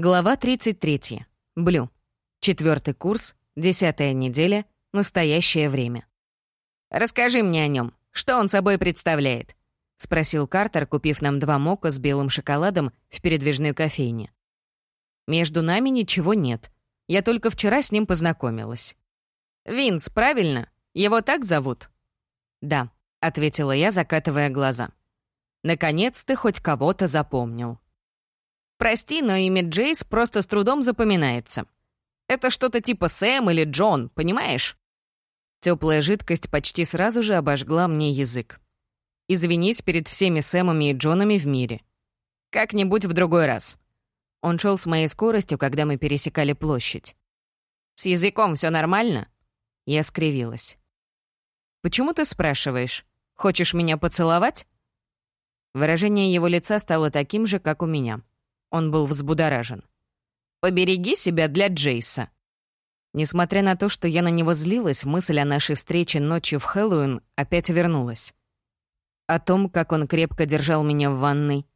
Глава 33. Блю. Четвертый курс, десятая неделя, настоящее время. «Расскажи мне о нем. Что он собой представляет?» — спросил Картер, купив нам два мока с белым шоколадом в передвижной кофейне. «Между нами ничего нет. Я только вчера с ним познакомилась». «Винс, правильно? Его так зовут?» «Да», — ответила я, закатывая глаза. «Наконец ты хоть кого-то запомнил». Прости, но имя Джейс просто с трудом запоминается. Это что-то типа Сэм или Джон, понимаешь? Теплая жидкость почти сразу же обожгла мне язык. Извинись перед всеми Сэмами и Джонами в мире. Как-нибудь в другой раз. Он шел с моей скоростью, когда мы пересекали площадь. «С языком все нормально?» Я скривилась. «Почему ты спрашиваешь? Хочешь меня поцеловать?» Выражение его лица стало таким же, как у меня. Он был взбудоражен. «Побереги себя для Джейса». Несмотря на то, что я на него злилась, мысль о нашей встрече ночью в Хэллоуин опять вернулась. О том, как он крепко держал меня в ванной,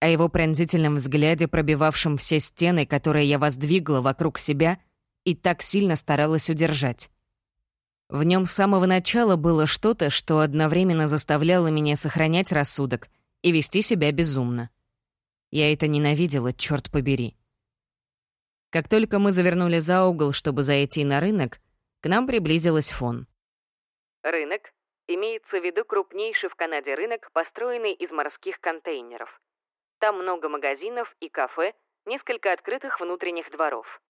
о его пронзительном взгляде, пробивавшем все стены, которые я воздвигла вокруг себя и так сильно старалась удержать. В нем с самого начала было что-то, что одновременно заставляло меня сохранять рассудок и вести себя безумно. Я это ненавидела, черт побери. Как только мы завернули за угол, чтобы зайти на рынок, к нам приблизилась фон. Рынок имеется в виду крупнейший в Канаде рынок, построенный из морских контейнеров. Там много магазинов и кафе, несколько открытых внутренних дворов.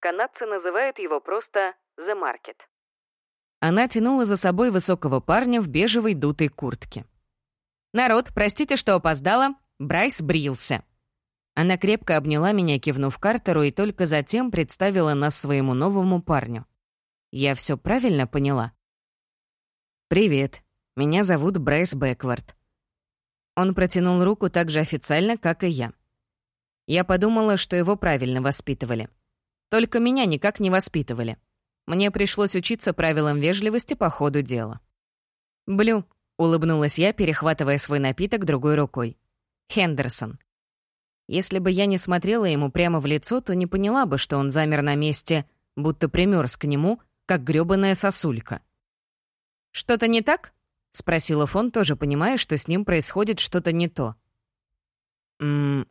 Канадцы называют его просто «The Market». Она тянула за собой высокого парня в бежевой дутой куртке. «Народ, простите, что опоздала. Брайс брился. Она крепко обняла меня, кивнув Картеру, и только затем представила нас своему новому парню. Я все правильно поняла? «Привет. Меня зовут Брайс Бэквард». Он протянул руку так же официально, как и я. Я подумала, что его правильно воспитывали. Только меня никак не воспитывали. Мне пришлось учиться правилам вежливости по ходу дела. «Блю», — улыбнулась я, перехватывая свой напиток другой рукой. Хендерсон. Если бы я не смотрела ему прямо в лицо, то не поняла бы, что он замер на месте, будто примерз к нему, как грёбаная сосулька. «Что-то не так?» — спросила Фон, тоже понимая, что с ним происходит что-то не то. «Ммм...»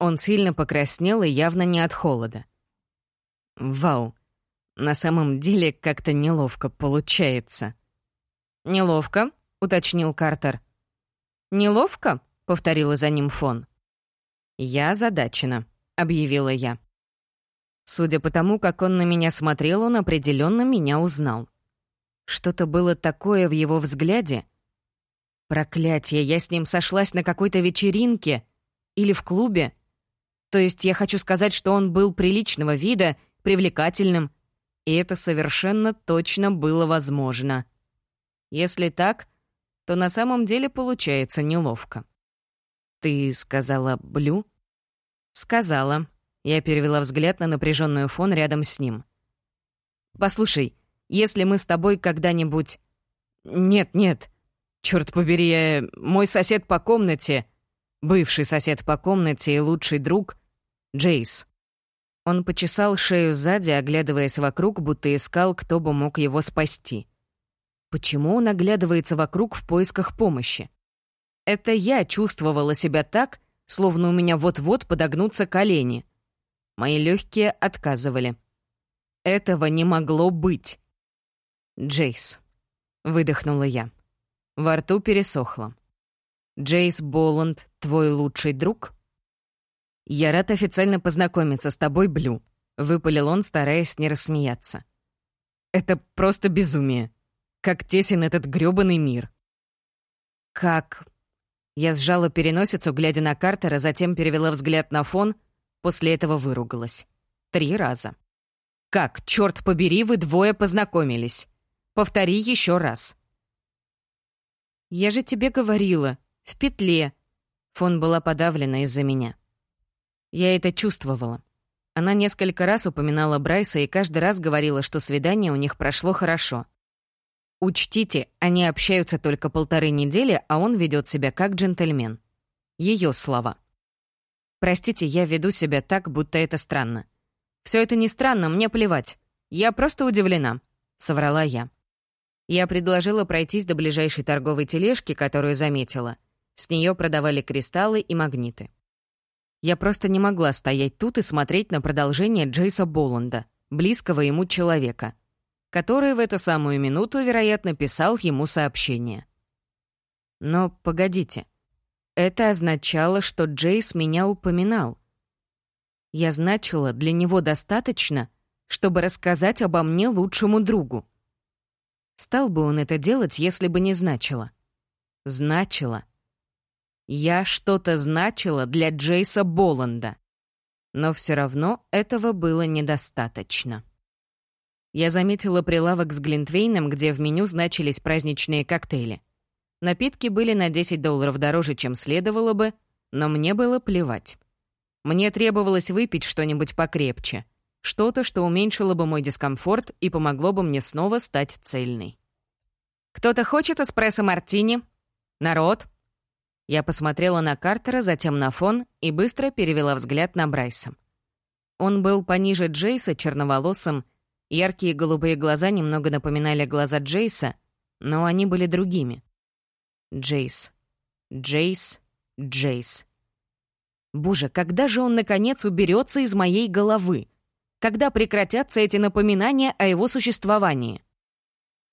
Он сильно покраснел и явно не от холода. «Вау, на самом деле как-то неловко получается». «Неловко?» — уточнил Картер. «Неловко?» Повторила за ним фон. «Я озадачена», — объявила я. Судя по тому, как он на меня смотрел, он определенно меня узнал. Что-то было такое в его взгляде. Проклятие, я с ним сошлась на какой-то вечеринке или в клубе. То есть я хочу сказать, что он был приличного вида, привлекательным, и это совершенно точно было возможно. Если так, то на самом деле получается неловко. «Ты сказала Блю?» «Сказала». Я перевела взгляд на напряженную фон рядом с ним. «Послушай, если мы с тобой когда-нибудь...» «Нет, нет. Черт побери, я... мой сосед по комнате, бывший сосед по комнате и лучший друг — Джейс». Он почесал шею сзади, оглядываясь вокруг, будто искал, кто бы мог его спасти. Почему он оглядывается вокруг в поисках помощи? Это я чувствовала себя так, словно у меня вот-вот подогнутся колени. Мои легкие отказывали. Этого не могло быть. «Джейс», — выдохнула я. Во рту пересохло. «Джейс Боланд, твой лучший друг?» «Я рад официально познакомиться с тобой, Блю», — выпалил он, стараясь не рассмеяться. «Это просто безумие. Как тесен этот грёбаный мир». «Как я сжала переносицу, глядя на Картера, затем перевела взгляд на фон, после этого выругалась. Три раза. «Как, черт побери, вы двое познакомились? Повтори еще раз». «Я же тебе говорила. В петле». Фон была подавлена из-за меня. Я это чувствовала. Она несколько раз упоминала Брайса и каждый раз говорила, что свидание у них прошло хорошо. Учтите, они общаются только полторы недели, а он ведет себя как джентльмен. Ее слова. Простите, я веду себя так, будто это странно. Все это не странно, мне плевать. Я просто удивлена», — соврала я. Я предложила пройтись до ближайшей торговой тележки, которую заметила. С нее продавали кристаллы и магниты. Я просто не могла стоять тут и смотреть на продолжение Джейса Боланда, близкого ему человека, который в эту самую минуту, вероятно, писал ему сообщение. Но погодите. Это означало, что Джейс меня упоминал. Я значила для него достаточно, чтобы рассказать обо мне лучшему другу. Стал бы он это делать, если бы не значило. Значило. Я что-то значила для Джейса Боланда. Но все равно этого было недостаточно. Я заметила прилавок с Глинтвейном, где в меню значились праздничные коктейли. Напитки были на 10 долларов дороже, чем следовало бы, но мне было плевать. Мне требовалось выпить что-нибудь покрепче. Что-то, что уменьшило бы мой дискомфорт и помогло бы мне снова стать цельной. «Кто-то хочет эспрессо-мартини? Народ?» Я посмотрела на Картера, затем на фон и быстро перевела взгляд на Брайса. Он был пониже Джейса, черноволосым. Яркие голубые глаза немного напоминали глаза Джейса, но они были другими. Джейс. Джейс. Джейс. Боже, когда же он, наконец, уберется из моей головы? Когда прекратятся эти напоминания о его существовании?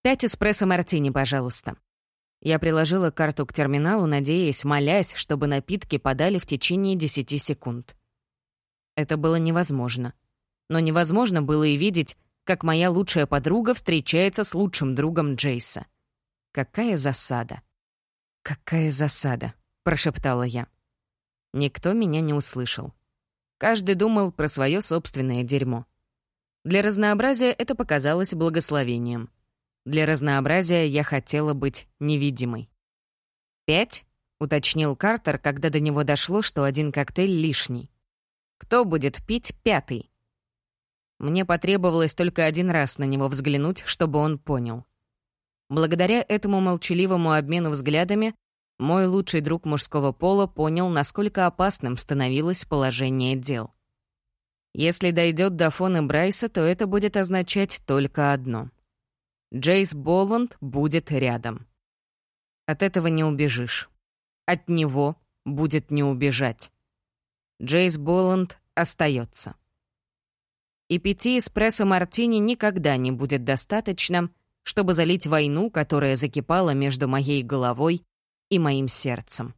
Пять эспрессо-мартини, пожалуйста. Я приложила карту к терминалу, надеясь, молясь, чтобы напитки подали в течение десяти секунд. Это было невозможно. Но невозможно было и видеть, как моя лучшая подруга встречается с лучшим другом Джейса. Какая засада. «Какая засада», — прошептала я. Никто меня не услышал. Каждый думал про свое собственное дерьмо. Для разнообразия это показалось благословением. Для разнообразия я хотела быть невидимой. «Пять?» — уточнил Картер, когда до него дошло, что один коктейль лишний. «Кто будет пить пятый?» Мне потребовалось только один раз на него взглянуть, чтобы он понял. Благодаря этому молчаливому обмену взглядами мой лучший друг мужского пола понял, насколько опасным становилось положение дел. Если дойдет до фона Брайса, то это будет означать только одно. Джейс Боланд будет рядом. От этого не убежишь. От него будет не убежать. Джейс Боланд остается. И пяти эспрессо-мартини никогда не будет достаточно, чтобы залить войну, которая закипала между моей головой и моим сердцем.